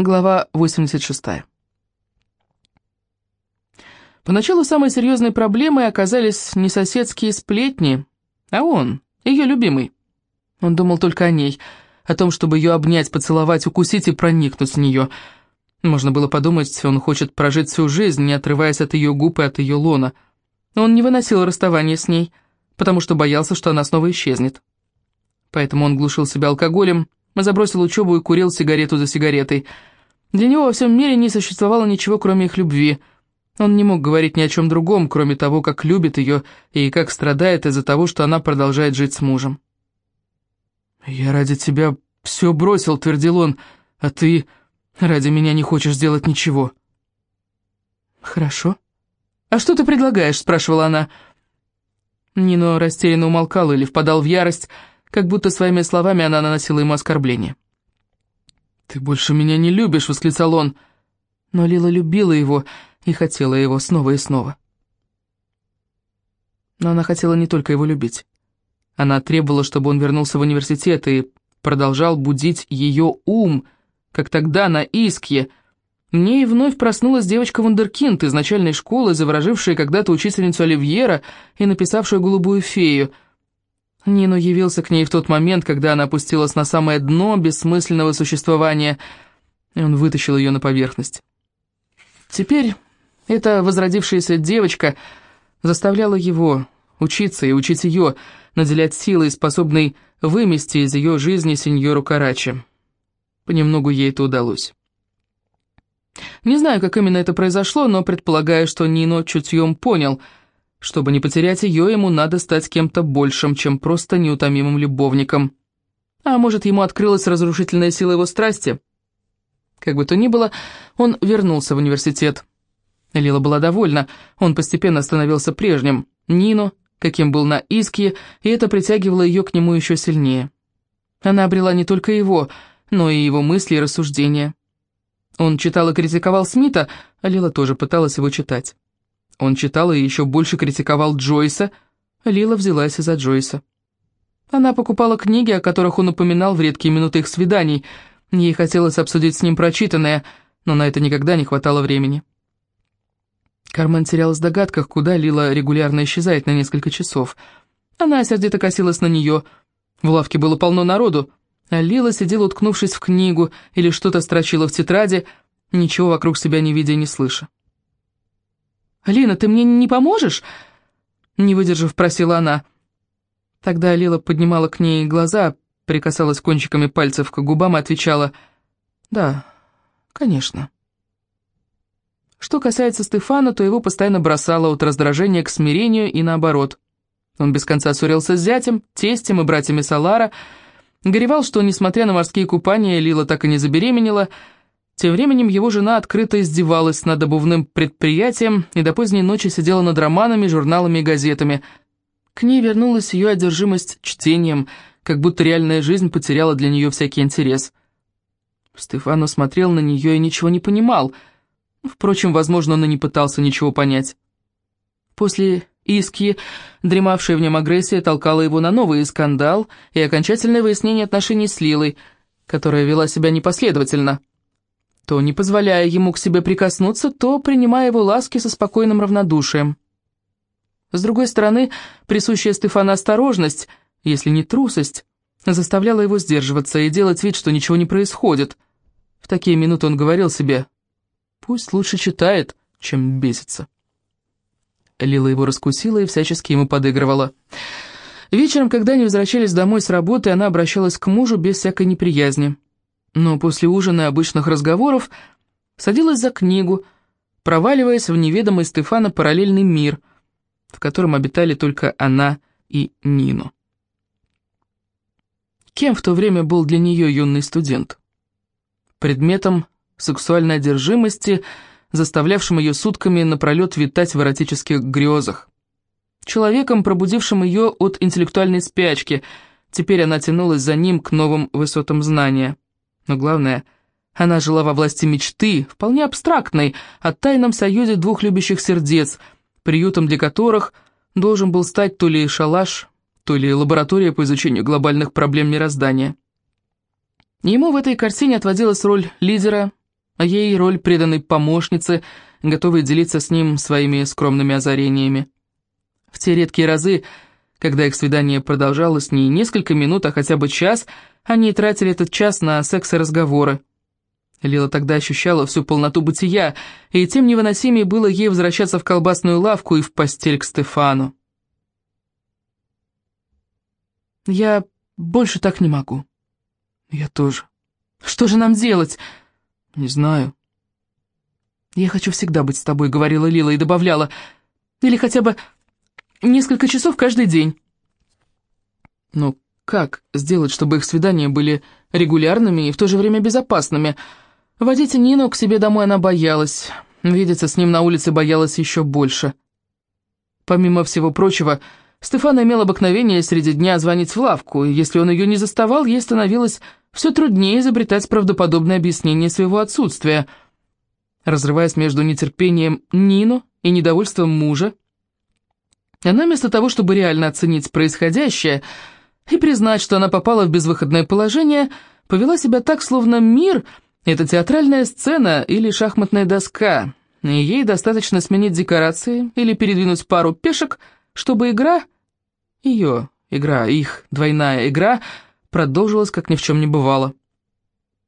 Глава 86. Поначалу самой серьезной проблемой оказались не соседские сплетни, а он, ее любимый. Он думал только о ней, о том, чтобы ее обнять, поцеловать, укусить и проникнуть в нее. Можно было подумать, он хочет прожить всю жизнь, не отрываясь от ее губ и от ее лона. Он не выносил расставания с ней, потому что боялся, что она снова исчезнет. Поэтому он глушил себя алкоголем, забросил учебу и курил сигарету за сигаретой. Для него во всем мире не существовало ничего, кроме их любви. Он не мог говорить ни о чем другом, кроме того, как любит ее и как страдает из-за того, что она продолжает жить с мужем. «Я ради тебя все бросил», — твердил он, — «а ты ради меня не хочешь сделать ничего». «Хорошо. А что ты предлагаешь?» — спрашивала она. Нино растерянно умолкал или впадал в ярость, — как будто своими словами она наносила ему оскорбление. «Ты больше меня не любишь!» — восклицал он. Но Лила любила его и хотела его снова и снова. Но она хотела не только его любить. Она требовала, чтобы он вернулся в университет и продолжал будить ее ум, как тогда на Искье. Мне и вновь проснулась девочка Вундеркинд из начальной школы, заворожившая когда-то учительницу Оливьера и написавшая «Голубую фею», Нину явился к ней в тот момент, когда она опустилась на самое дно бессмысленного существования, и он вытащил ее на поверхность. Теперь эта возродившаяся девочка заставляла его учиться и учить ее, наделять силой, способной вымести из ее жизни сеньору Карачи. Понемногу ей это удалось. Не знаю, как именно это произошло, но предполагаю, что Нино чутьем понял — чтобы не потерять ее, ему надо стать кем-то большим, чем просто неутомимым любовником. А может, ему открылась разрушительная сила его страсти? Как бы то ни было, он вернулся в университет. Лила была довольна, он постепенно становился прежним, Нино, каким был на Иске, и это притягивало ее к нему еще сильнее. Она обрела не только его, но и его мысли и рассуждения. Он читал и критиковал Смита, а Лила тоже пыталась его читать. Он читал и еще больше критиковал Джойса. Лила взялась из-за Джойса. Она покупала книги, о которых он упоминал в редкие минуты их свиданий. Ей хотелось обсудить с ним прочитанное, но на это никогда не хватало времени. Кармен терялась в догадках, куда Лила регулярно исчезает на несколько часов. Она сердито косилась на нее. В лавке было полно народу, а Лила сидела, уткнувшись в книгу, или что-то строчила в тетради, ничего вокруг себя не видя и не слыша. «Лина, ты мне не поможешь?» Не выдержав, просила она. Тогда Лила поднимала к ней глаза, прикасалась кончиками пальцев к губам и отвечала «Да, конечно». Что касается Стефана, то его постоянно бросало от раздражения к смирению и наоборот. Он без конца ссорился с зятем, тестем и братьями Салара, горевал, что, несмотря на морские купания, Лила так и не забеременела, тем временем его жена открыто издевалась над обувным предприятием и до поздней ночи сидела над романами, журналами и газетами. К ней вернулась ее одержимость чтением, как будто реальная жизнь потеряла для нее всякий интерес. Стефано смотрел на нее и ничего не понимал. Впрочем, возможно, он и не пытался ничего понять. После Иски, дремавшая в нем агрессия, толкала его на новый скандал и окончательное выяснение отношений с Лилой, которая вела себя непоследовательно то не позволяя ему к себе прикоснуться, то принимая его ласки со спокойным равнодушием. С другой стороны, присущая Стефана осторожность, если не трусость, заставляла его сдерживаться и делать вид, что ничего не происходит. В такие минуты он говорил себе, «Пусть лучше читает, чем бесится». Лила его раскусила и всячески ему подыгрывала. Вечером, когда они возвращались домой с работы, она обращалась к мужу без всякой неприязни но после ужина и обычных разговоров садилась за книгу, проваливаясь в неведомый Стефана параллельный мир, в котором обитали только она и Нино. Кем в то время был для нее юный студент? Предметом сексуальной одержимости, заставлявшим ее сутками напролет витать в эротических грезах. Человеком, пробудившим ее от интеллектуальной спячки, теперь она тянулась за ним к новым высотам знания. Но главное, она жила во власти мечты, вполне абстрактной, о тайном союзе двух любящих сердец, приютом для которых должен был стать то ли шалаш, то ли лаборатория по изучению глобальных проблем мироздания. Ему в этой картине отводилась роль лидера, а ей роль преданной помощницы, готовой делиться с ним своими скромными озарениями. В те редкие разы, когда их свидание продолжалось не несколько минут, а хотя бы час, они тратили этот час на секс и разговоры. Лила тогда ощущала всю полноту бытия, и тем невыносимее было ей возвращаться в колбасную лавку и в постель к Стефану. «Я больше так не могу». «Я тоже». «Что же нам делать?» «Не знаю». «Я хочу всегда быть с тобой», — говорила Лила и добавляла. «Или хотя бы несколько часов каждый день». «Ну, как сделать, чтобы их свидания были регулярными и в то же время безопасными?» Водить Нину к себе домой она боялась. Видеться с ним на улице боялась еще больше. Помимо всего прочего, Стефан имел обыкновение среди дня звонить в лавку, и если он ее не заставал, ей становилось все труднее изобретать правдоподобное объяснение своего отсутствия. Разрываясь между нетерпением Нину и недовольством мужа, она вместо того, чтобы реально оценить происходящее и признать, что она попала в безвыходное положение, повела себя так, словно мир — это театральная сцена или шахматная доска, и ей достаточно сменить декорации или передвинуть пару пешек, чтобы игра, ее игра, их двойная игра, продолжилась, как ни в чем не бывало.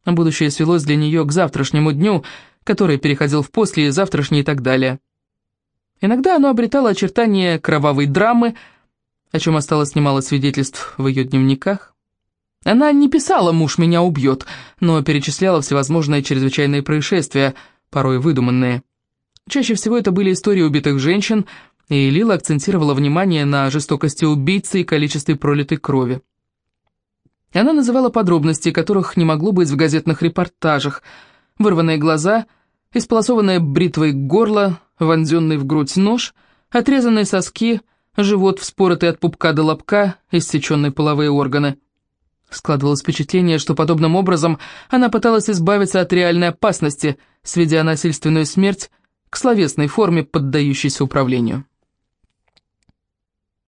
Будущее свелось для нее к завтрашнему дню, который переходил в после и завтрашний и так далее. Иногда оно обретало очертания кровавой драмы, о чем осталось немало свидетельств в ее дневниках. Она не писала «муж меня убьет», но перечисляла всевозможные чрезвычайные происшествия, порой выдуманные. Чаще всего это были истории убитых женщин, и Лила акцентировала внимание на жестокости убийцы и количестве пролитой крови. Она называла подробности, которых не могло быть в газетных репортажах. Вырванные глаза, исполосованное бритвой горло, вонзенный в грудь нож, отрезанные соски, живот вспоротый от пупка до лобка, иссеченные половые органы – Складывалось впечатление, что подобным образом она пыталась избавиться от реальной опасности, сведя насильственную смерть к словесной форме, поддающейся управлению.